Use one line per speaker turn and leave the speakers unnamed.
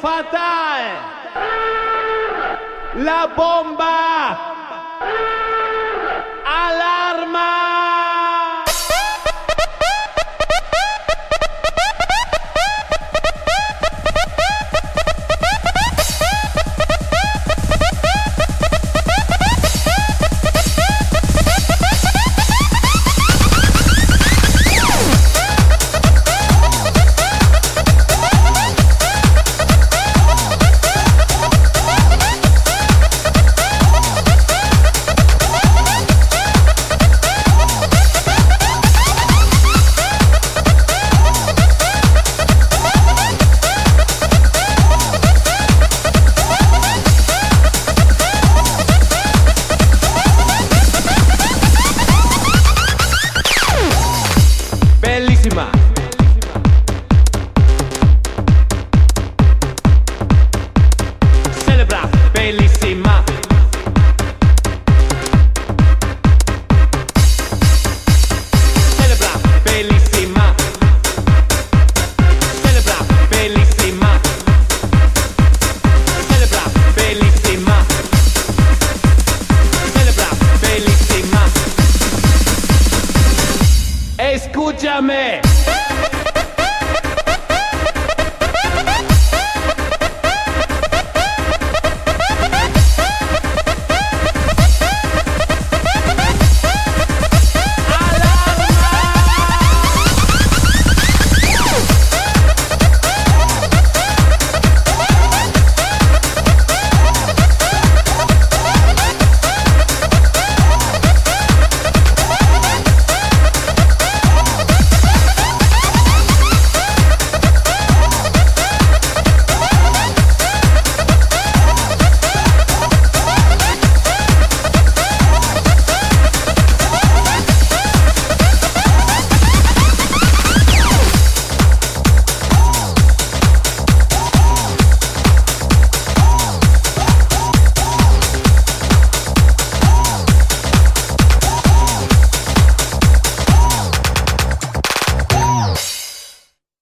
fatal. La bomba. Escúchame.